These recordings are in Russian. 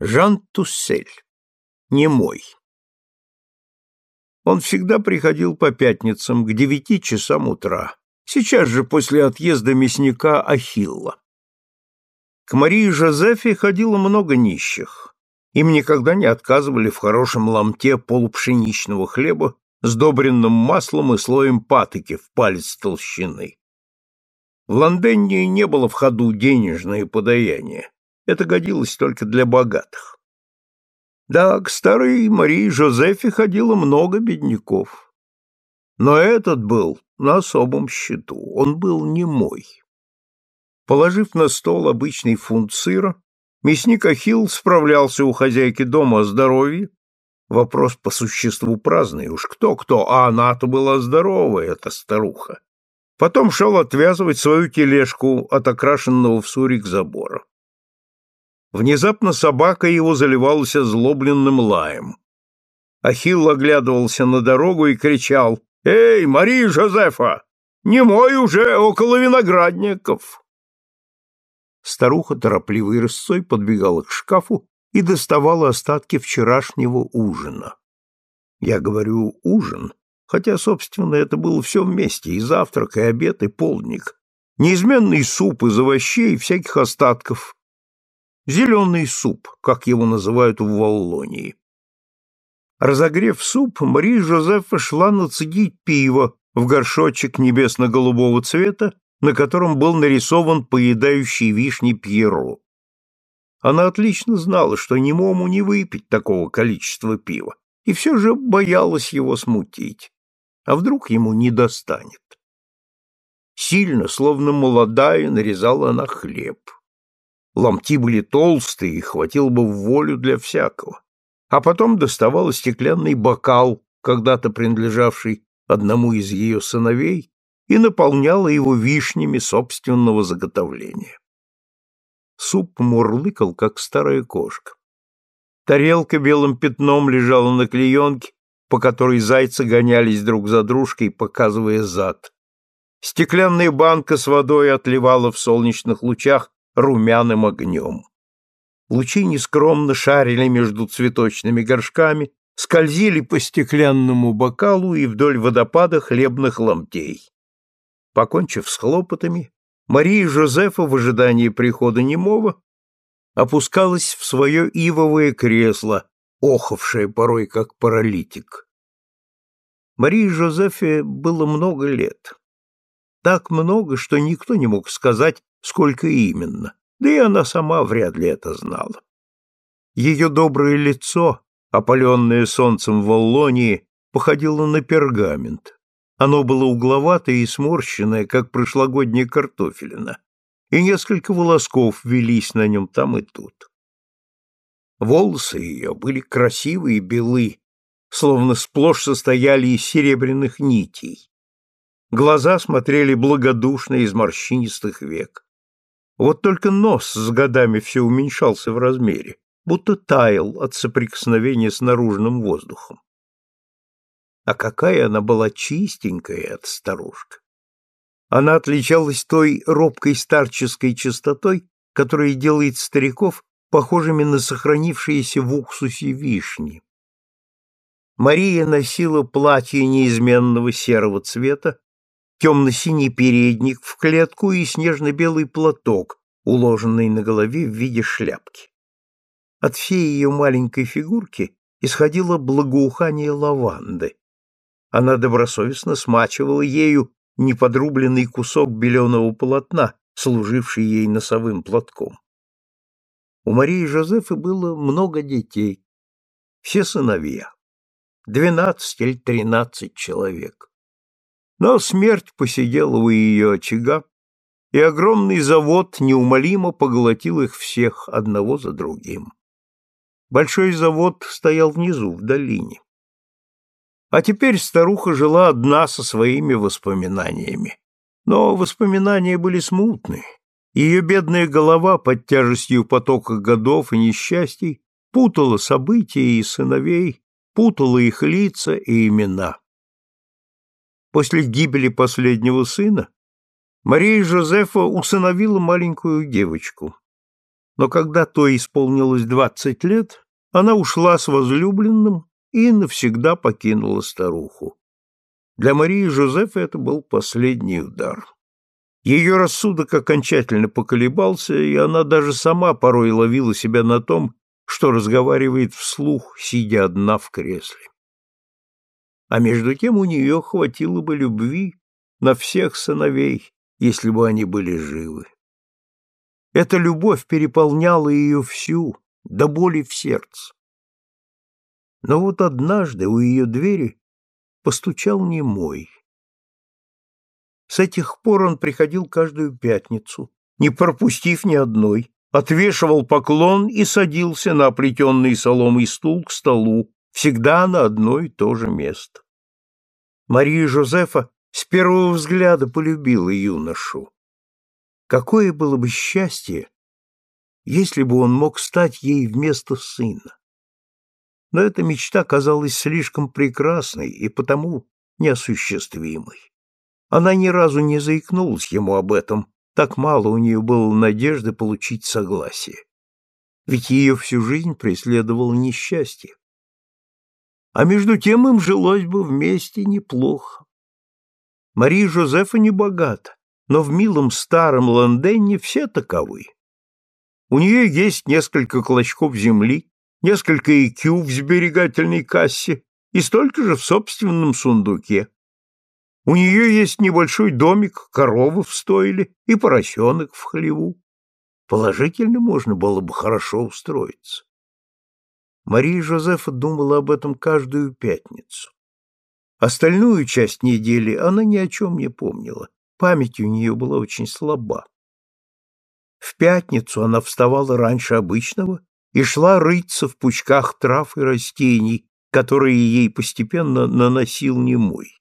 Жан Туссель. Немой. Он всегда приходил по пятницам к девяти часам утра, сейчас же после отъезда мясника Ахилла. К Марии Жозефе ходило много нищих. Им никогда не отказывали в хорошем ломте полупшеничного хлеба, сдобренным маслом и слоем патоки в палец толщины. В Лондонии не было в ходу денежное подаяние. Это годилось только для богатых. Да, к старой Марии Жозефе ходило много бедняков. Но этот был на особом счету, он был не мой. Положив на стол обычный фунт сыра, мясник Ахилл справлялся у хозяйки дома о здоровье. Вопрос по существу праздный, уж кто-кто, а она-то была здоровая, эта старуха. Потом шел отвязывать свою тележку от окрашенного в сурик забора. Внезапно собака его заливалась озлобленным лаем. Ахилл оглядывался на дорогу и кричал «Эй, Мария Жозефа! Не мой уже около виноградников!» Старуха торопливой рысцой подбегала к шкафу и доставала остатки вчерашнего ужина. Я говорю «ужин», хотя, собственно, это было все вместе, и завтрак, и обед, и полдник. Неизменный суп из овощей и всяких остатков, Зеленый суп, как его называют в Воллонии. Разогрев суп, Мария Жозефа шла нацедить пиво в горшочек небесно-голубого цвета, на котором был нарисован поедающий вишни Пьеро. Она отлично знала, что немому не выпить такого количества пива, и все же боялась его смутить. А вдруг ему не достанет? Сильно, словно молодая, нарезала она хлеб. Ломти были толстые, и хватило бы в волю для всякого. А потом доставала стеклянный бокал, когда-то принадлежавший одному из ее сыновей, и наполняла его вишнями собственного заготовления. Суп мурлыкал, как старая кошка. Тарелка белым пятном лежала на клеенке, по которой зайцы гонялись друг за дружкой, показывая зад. Стеклянная банка с водой отливала в солнечных лучах румяным огнем. Лучи нескромно шарили между цветочными горшками, скользили по стеклянному бокалу и вдоль водопада хлебных ломтей. Покончив с хлопотами, Мария Жозефа в ожидании прихода немого опускалась в свое ивовое кресло, охавшее порой как паралитик. Марии Жозефе было много лет. Так много, что никто не мог сказать, сколько именно, да и она сама вряд ли это знала. Ее доброе лицо, опаленное солнцем в Аллонии, походило на пергамент. Оно было угловатое и сморщенное, как прошлогодняя картофелина, и несколько волосков велись на нем там и тут. Волосы ее были красивые и белы, словно сплошь состояли из серебряных нитей. Глаза смотрели благодушно из морщинистых век. Вот только нос с годами все уменьшался в размере, будто таял от соприкосновения с наружным воздухом. А какая она была чистенькая, эта старушка! Она отличалась той робкой старческой чистотой, которая делает стариков похожими на сохранившиеся в уксусе вишни. Мария носила платье неизменного серого цвета темно-синий передник в клетку и снежно-белый платок, уложенный на голове в виде шляпки. От всей ее маленькой фигурки исходило благоухание лаванды. Она добросовестно смачивала ею неподрубленный кусок беленого полотна, служивший ей носовым платком. У Марии Жозефы было много детей, все сыновья, двенадцать или тринадцать человек. Но смерть посидела у ее очага, и огромный завод неумолимо поглотил их всех одного за другим. Большой завод стоял внизу, в долине. А теперь старуха жила одна со своими воспоминаниями. Но воспоминания были смутные. Ее бедная голова под тяжестью потока годов и несчастий путала события и сыновей, путала их лица и имена. После гибели последнего сына Мария Жозефа усыновила маленькую девочку. но когда то исполнилось двадцать лет, она ушла с возлюбленным и навсегда покинула старуху. Для Марии Жозефа это был последний удар. Ее рассудок окончательно поколебался, и она даже сама порой ловила себя на том, что разговаривает вслух, сидя одна в кресле. А между тем у нее хватило бы любви на всех сыновей, если бы они были живы. Эта любовь переполняла ее всю, до боли в сердце. Но вот однажды у ее двери постучал немой. С этих пор он приходил каждую пятницу, не пропустив ни одной, отвешивал поклон и садился на оплетенный соломой стул к столу, всегда на одно и то же место. Мария Жозефа с первого взгляда полюбила юношу. Какое было бы счастье, если бы он мог стать ей вместо сына. Но эта мечта казалась слишком прекрасной и потому неосуществимой. Она ни разу не заикнулась ему об этом, так мало у нее было надежды получить согласие. Ведь ее всю жизнь преследовало несчастье. А между тем им жилось бы вместе неплохо. Мария Жозефа не богата, но в милом старом Лондоне все таковы. У нее есть несколько клочков земли, несколько икю в сберегательной кассе и столько же в собственном сундуке. У нее есть небольшой домик, корова в стойле и поросенок в хлеву. Положительно можно было бы хорошо устроиться. Мария Жозефа думала об этом каждую пятницу. Остальную часть недели она ни о чем не помнила. Память у нее была очень слаба. В пятницу она вставала раньше обычного и шла рыться в пучках трав и растений, которые ей постепенно наносил немой.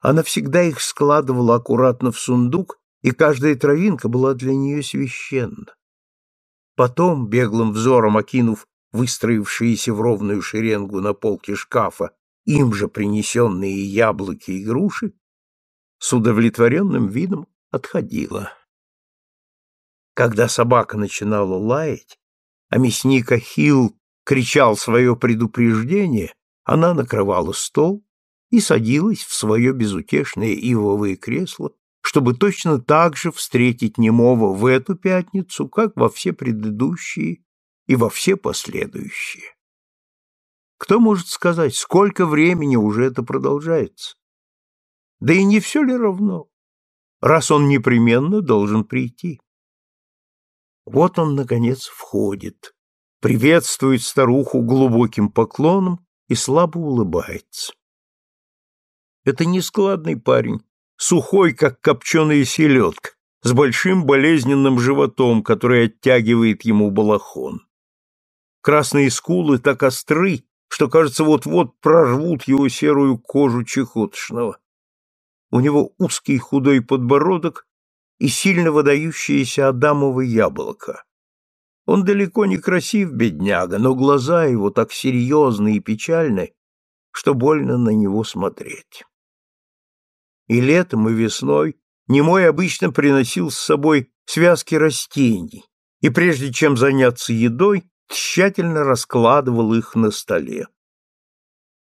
Она всегда их складывала аккуратно в сундук, и каждая травинка была для нее священна. Потом, беглым взором окинув выстроившиеся в ровную шеренгу на полке шкафа им же принесенные яблоки и груши, с удовлетворенным видом отходила. Когда собака начинала лаять, а мясник Ахилл кричал свое предупреждение, она накрывала стол и садилась в свое безутешное ивовое кресло, чтобы точно так же встретить немого в эту пятницу, как во все предыдущие и во все последующие. Кто может сказать, сколько времени уже это продолжается? Да и не все ли равно, раз он непременно должен прийти? Вот он, наконец, входит, приветствует старуху глубоким поклоном и слабо улыбается. Это нескладный парень, сухой, как копченая селедка, с большим болезненным животом, который оттягивает ему балахон. Красные скулы так остры, что, кажется, вот-вот прорвут его серую кожу чехотшного. У него узкий худой подбородок и сильно выдающееся адамово яблоко. Он далеко не красив, бедняга, но глаза его так серьезны и печальны, что больно на него смотреть. И летом, и весной Немой обычно приносил с собой связки растений, и прежде чем заняться едой, тщательно раскладывал их на столе.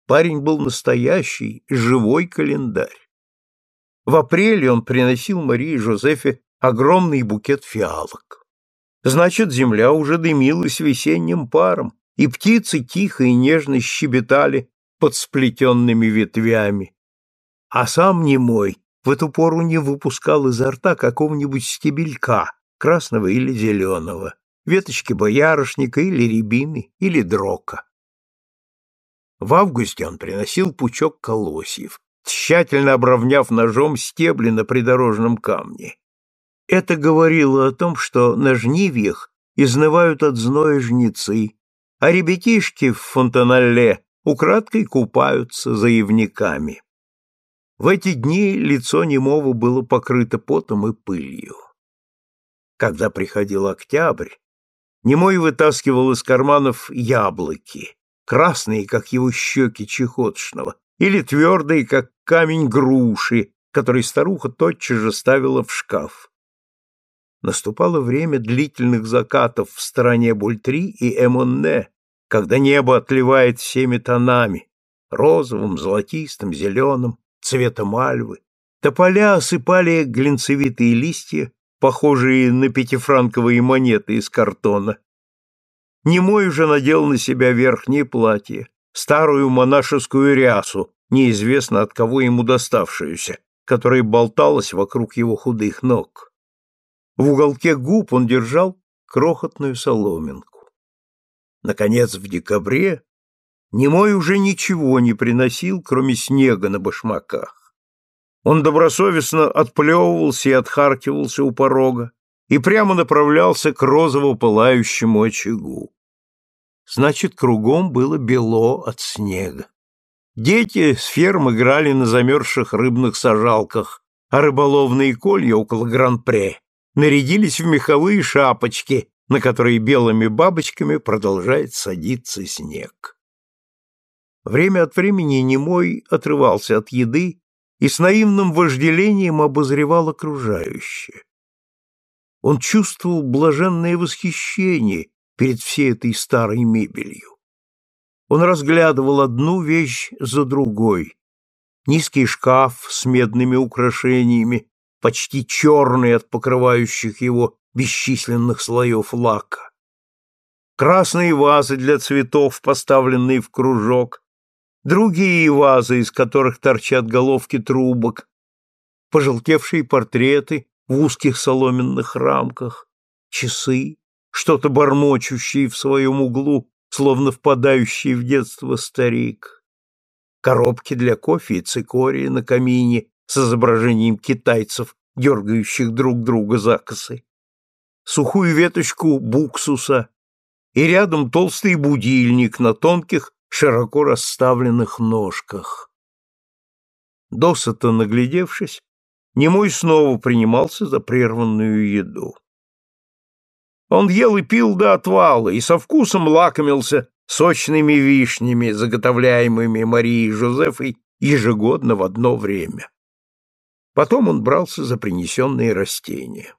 Парень был настоящий, живой календарь. В апреле он приносил Марии Жозефе огромный букет фиалок. Значит, земля уже дымилась весенним паром, и птицы тихо и нежно щебетали под сплетенными ветвями. А сам немой в эту пору не выпускал изо рта какого-нибудь стебелька, красного или зеленого веточки боярышника или рябины, или дрока. В августе он приносил пучок колосьев, тщательно обровняв ножом стебли на придорожном камне. Это говорило о том, что на жнивьях изнывают от зноя жнецы, а ребятишки в Фонтаналле украдкой купаются за явниками. В эти дни лицо немого было покрыто потом и пылью. Когда приходил октябрь, Немой вытаскивал из карманов яблоки, красные, как его щеки чехотшного, или твердые, как камень груши, который старуха тотчас же ставила в шкаф. Наступало время длительных закатов в стороне Бультри и Эмонне, когда небо отливает всеми тонами — розовым, золотистым, зеленым, цветом альвы. Тополя осыпали глинцевитые листья, похожие на пятифранковые монеты из картона. Немой уже надел на себя верхнее платье, старую монашескую рясу, неизвестно от кого ему доставшуюся, которая болталась вокруг его худых ног. В уголке губ он держал крохотную соломинку. Наконец, в декабре Немой уже ничего не приносил, кроме снега на башмаках. Он добросовестно отплевывался и отхаркивался у порога и прямо направлялся к розово-пылающему очагу. Значит, кругом было бело от снега. Дети с ферм играли на замерзших рыбных сажалках, а рыболовные колья около Гран-Пре нарядились в меховые шапочки, на которые белыми бабочками продолжает садиться снег. Время от времени Немой отрывался от еды и с наивным вожделением обозревал окружающее. Он чувствовал блаженное восхищение перед всей этой старой мебелью. Он разглядывал одну вещь за другой. Низкий шкаф с медными украшениями, почти черный от покрывающих его бесчисленных слоев лака. Красные вазы для цветов, поставленные в кружок, другие вазы, из которых торчат головки трубок, пожелтевшие портреты в узких соломенных рамках, часы, что-то бормочущие в своем углу, словно впадающий в детство старик, коробки для кофе и цикории на камине с изображением китайцев, дергающих друг друга за косы, сухую веточку буксуса и рядом толстый будильник на тонких широко расставленных ножках. Досыта наглядевшись, Немой снова принимался за прерванную еду. Он ел и пил до отвала и со вкусом лакомился сочными вишнями, заготовляемыми Марией Жозефой ежегодно в одно время. Потом он брался за принесенные растения.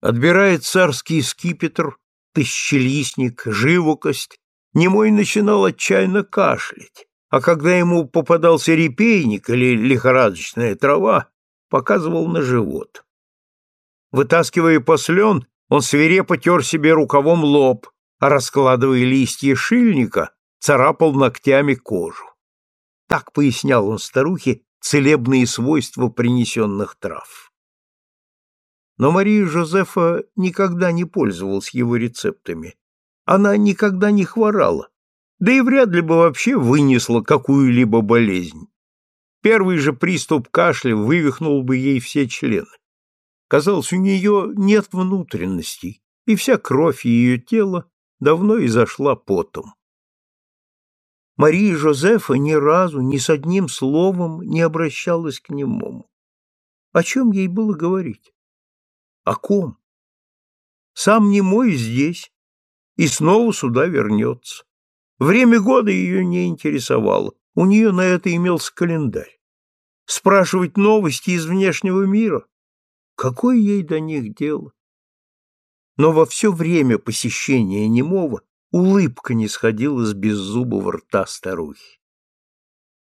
Отбирая царский скипетр, тысячелистник, живокость, Немой начинал отчаянно кашлять, а когда ему попадался репейник или лихорадочная трава, показывал на живот. Вытаскивая послен, он свирепо тер себе рукавом лоб, а раскладывая листья шильника, царапал ногтями кожу. Так пояснял он старухе целебные свойства принесенных трав. Но Мария Жозефа никогда не пользовалась его рецептами, она никогда не хворала, да и вряд ли бы вообще вынесла какую-либо болезнь. Первый же приступ кашля вывихнул бы ей все члены. Казалось, у нее нет внутренностей, и вся кровь ее тела давно изошла потом. Мария Жозефа ни разу, ни с одним словом не обращалась к нему. О чем ей было говорить? О ком? Сам немой здесь, и снова сюда вернется. Время года ее не интересовало, у нее на это имелся календарь. Спрашивать новости из внешнего мира? Какое ей до них дело? Но во все время посещения немого улыбка не сходила с беззубого рта старухи.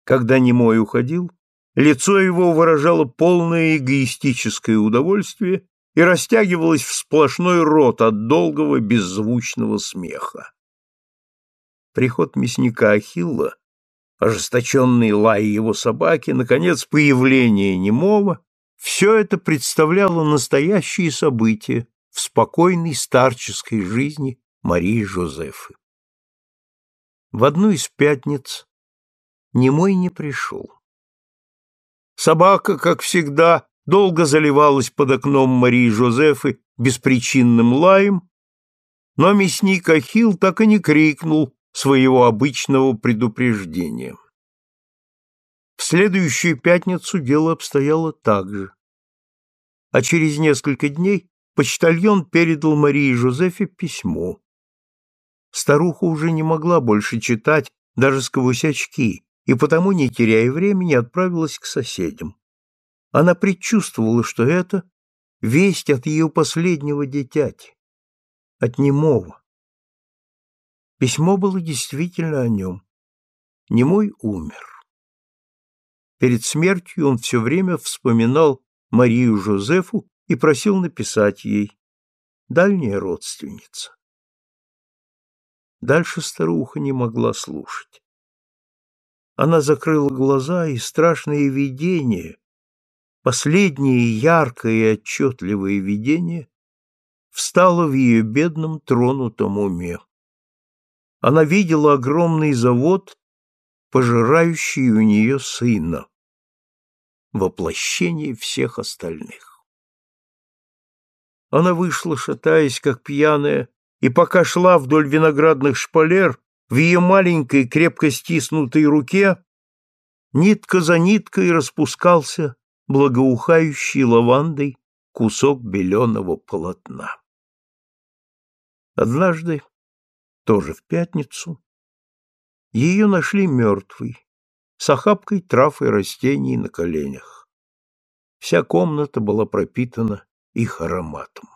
Когда немой уходил, лицо его выражало полное эгоистическое удовольствие и растягивалась в сплошной рот от долгого беззвучного смеха. Приход мясника Ахилла, ожесточенный лай его собаки, наконец, появление немого — все это представляло настоящие события в спокойной старческой жизни Марии Жозефы. В одну из пятниц немой не пришел. Собака, как всегда, долго заливалась под окном Марии Жозефы беспричинным лаем, но мясник Ахилл так и не крикнул своего обычного предупреждения. В следующую пятницу дело обстояло так же. А через несколько дней почтальон передал Марии Жозефе письмо. Старуха уже не могла больше читать даже сквозь очки, и потому, не теряя времени, отправилась к соседям. Она предчувствовала, что это весть от ее последнего дитяти, от немого. Письмо было действительно о нем. Немой умер. Перед смертью он все время вспоминал Марию Жозефу и просил написать ей «Дальняя родственница». Дальше старуха не могла слушать. Она закрыла глаза, и страшное видение, последнее яркое и отчетливое видение, встало в ее бедном тронутом уме. Она видела огромный завод, пожирающий у нее сына, воплощение всех остальных. Она вышла, шатаясь, как пьяная, и пока шла вдоль виноградных шпалер, в ее маленькой крепко стиснутой руке нитка за ниткой распускался благоухающий лавандой кусок беленого полотна. Однажды, тоже в пятницу, ее нашли мертвой, с охапкой трав и растений на коленях. Вся комната была пропитана их ароматом.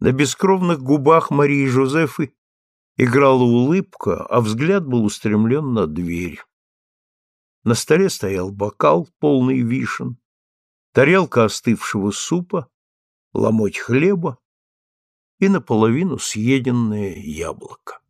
На бескровных губах Марии Жозефы играла улыбка, а взгляд был устремлен на дверь. На столе стоял бокал, полный вишен, тарелка остывшего супа, ломоть хлеба и наполовину съеденное яблоко.